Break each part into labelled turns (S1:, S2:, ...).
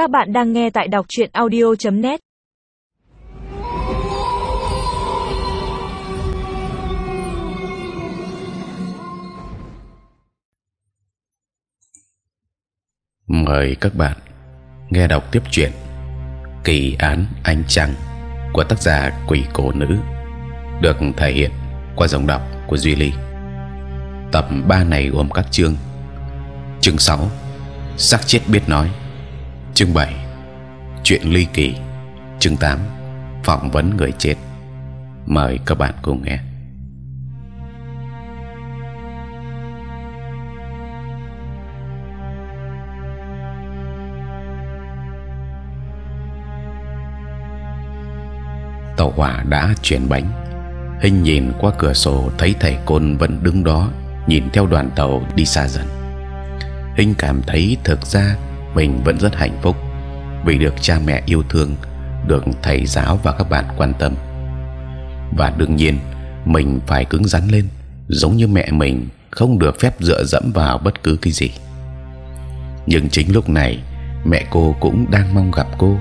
S1: Các bạn đang nghe tại đọc truyện audio.net.
S2: Mời các bạn nghe đọc tiếp chuyện Kỳ án Anh Trăng của tác giả Quỷ Cổ Nữ, được thể hiện qua giọng đọc của Duy Ly. Tập 3 này gồm các chương. Chương 6 xác chết biết nói. Chương 7 chuyện ly kỳ. Chương 8 phỏng vấn người chết. Mời các bạn cùng nghe. tàu hỏa đã chuyển bánh hình nhìn qua cửa sổ thấy thầy côn vẫn đứng đó, nhìn theo đoàn tàu đi xa dần hình cảm thấy thực ra mình vẫn rất hạnh phúc vì được cha mẹ yêu thương, được thầy giáo và các bạn quan tâm. Và đương nhiên, mình phải cứng rắn lên, giống như mẹ mình, không được phép dựa dẫm vào bất cứ cái gì. Nhưng chính lúc này, mẹ cô cũng đang mong gặp cô.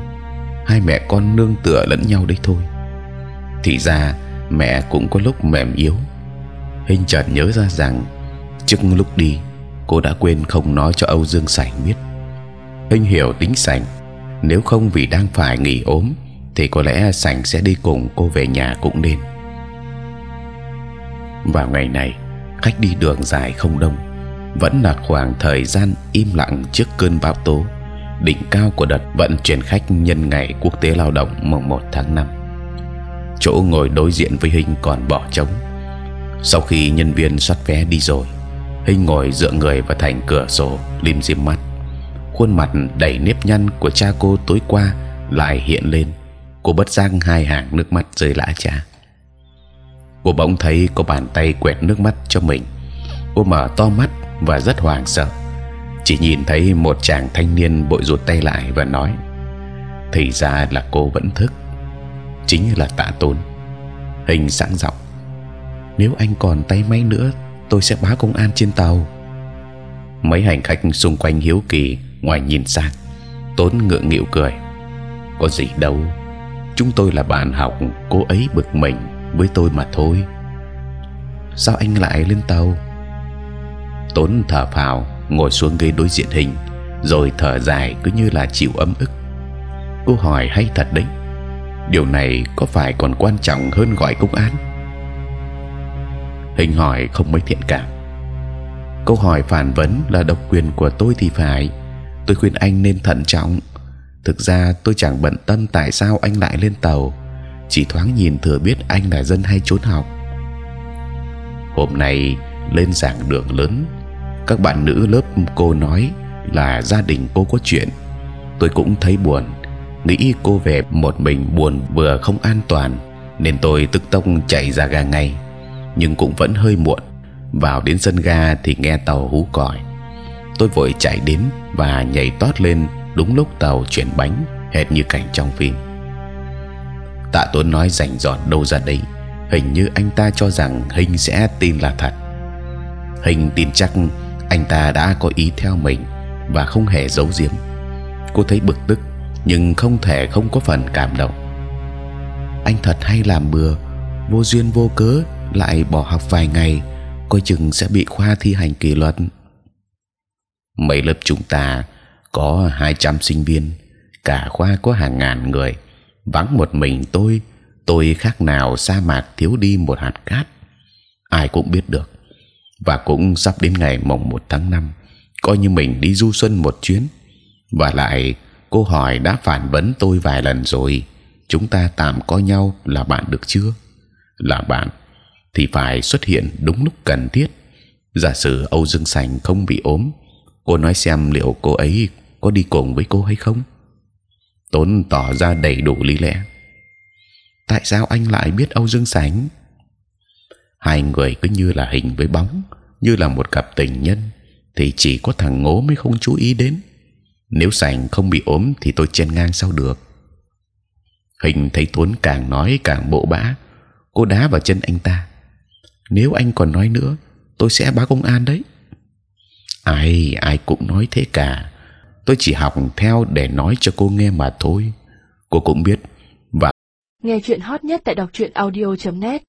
S2: Hai mẹ con nương tựa lẫn nhau đấy thôi. Thì ra, mẹ cũng có lúc mềm yếu. Hình chợt nhớ ra rằng, trước lúc đi, cô đã quên không nói cho Âu Dương Sảnh biết hình hiểu tính sành, nếu không vì đang phải nghỉ ốm thì có lẽ sành sẽ đi cùng cô về nhà cũng nên. Vào ngày này khách đi đường dài không đông. Vẫn là khoảng thời gian im lặng trước cơn bão tố. Đỉnh cao của đợt vận chuyển khách nhân ngày quốc tế lao động mùng 1 tháng 5 chỗ ngồi đối diện với hình còn bỏ trống. Sau khi nhân viên soát vé đi rồi hình ngồi dựa người vào thành cửa sổ lim dim mắt khuôn mặt đầy nếp nhăn của cha cô tối qua lại hiện lên. Cô bất giác hai hàng nước mắt rơi lã chã cô bỗng thấy có bàn tay quẹt nước mắt cho mình. Cô mở to mắt và rất hoảng sợ. Chỉ nhìn thấy một chàng thanh niên bội rụt tay lại và nói, thì ra là cô vẫn thức. Chính là tạ tốn hình sẵn giọng, nếu anh còn tay máy nữa, tôi sẽ báo công an trên tàu. Mấy hành khách xung quanh hiếu kỳ ngoài nhìn sang, tốn ngượng nghịu cười. Có gì đâu, chúng tôi là bạn học, cô ấy bực mình với tôi mà thôi. Sao anh lại lên tàu? Tốn thở phào, ngồi xuống ghế đối diện hình, rồi thở dài cứ như là chịu ấm ức. Cô hỏi hay thật đấy, điều này có phải còn quan trọng hơn gọi công an? Hình hỏi không mấy thiện cảm. Câu hỏi phản vấn là độc quyền của tôi thì phải tôi khuyên anh nên thận trọng. Thực ra tôi chẳng bận tâm tại sao anh lại lên tàu, chỉ thoáng nhìn thừa biết anh là dân hay trốn học. Hôm nay lên giảng đường lớn, các bạn nữ lớp cô nói là gia đình cô có chuyện. Tôi cũng thấy buồn, nghĩ cô về một mình buồn vừa không an toàn, nên tôi tức tốc chạy ra ga ngay. Nhưng cũng vẫn hơi muộn, vào đến sân ga thì nghe tàu hú còi tôi vội chạy đến và nhảy tót lên đúng lúc tàu chuyển bánh, hệt như cảnh trong phim. Tạ tuấn nói rành rọt đâu ra đấy, hình như anh ta cho rằng hình sẽ tin là thật. Hình tin chắc anh ta đã có ý theo mình và không hề giấu giếm. Cô thấy bực tức, nhưng không thể không có phần cảm động. Anh thật hay làm bừa, vô duyên vô cớ lại bỏ học vài ngày, coi chừng sẽ bị khoa thi hành kỷ luật mấy lớp chúng ta có 200 sinh viên, cả khoa có hàng ngàn người. Vắng một mình tôi tôi khác nào sa mạc thiếu đi một hạt cát. Ai cũng biết được. Và cũng sắp đến ngày mồng 1 tháng 5 coi như mình đi du xuân một chuyến. Và lại, cô hỏi đã phản vấn tôi vài lần rồi. Chúng ta tạm coi nhau là bạn được chưa? Là bạn. Thì phải xuất hiện đúng lúc cần thiết. Giả sử Âu Dương Sành không bị ốm cô nói xem liệu cô ấy có đi cùng với cô hay không? Tốn tỏ ra đầy đủ lý lẽ. Tại sao anh lại biết Âu Dương Sánh? Hai người cứ như là hình với bóng, như là một cặp tình nhân, thì chỉ có thằng ngố mới không chú ý đến. Nếu sành không bị ốm thì tôi chen ngang sao được. Hình thấy tốn càng nói càng bộ bã, cô đá vào chân anh ta. Nếu anh còn nói nữa, tôi sẽ báo công an đấy ai ai cũng nói thế cả. Tôi chỉ học theo để nói cho cô nghe mà thôi. Cô cũng biết và
S3: nghe chuyện hot nhất tại đọc truyện audio .net.